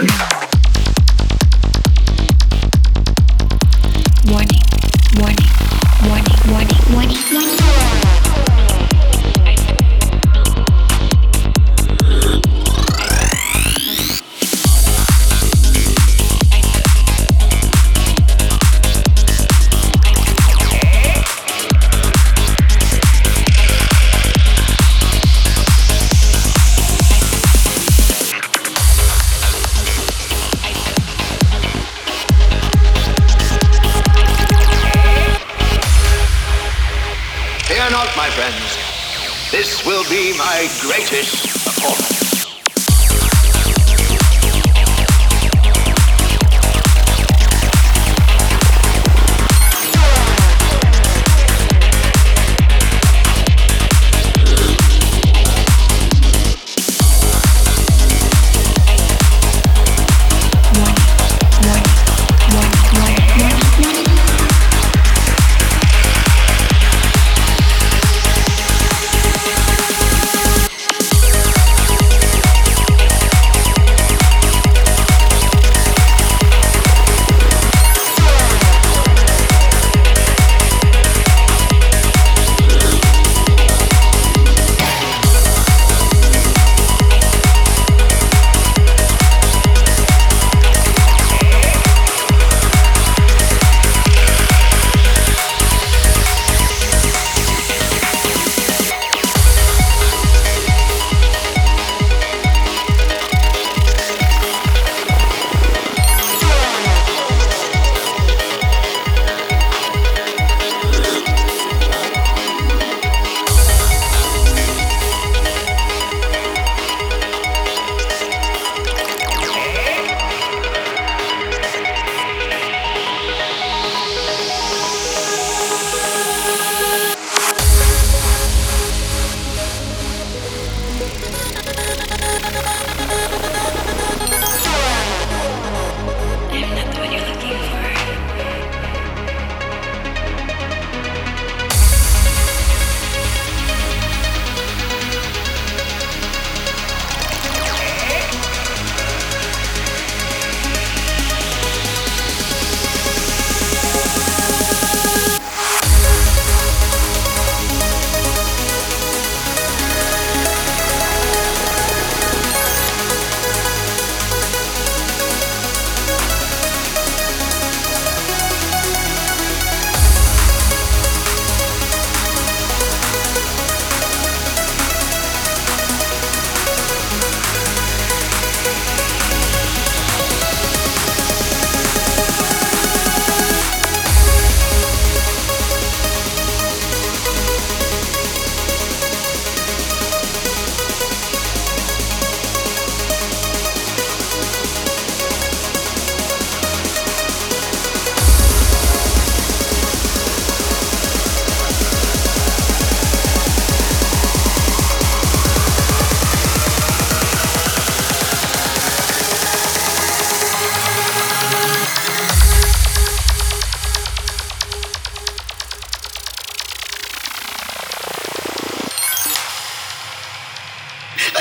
Music. My friends. This will be my greatest performance.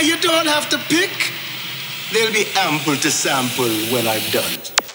You don't have to pick. There'll be ample to sample when I'm done.